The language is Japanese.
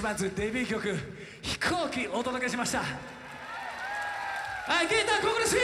島津デビュー曲「飛行機」お届けしました。はいギターここですよ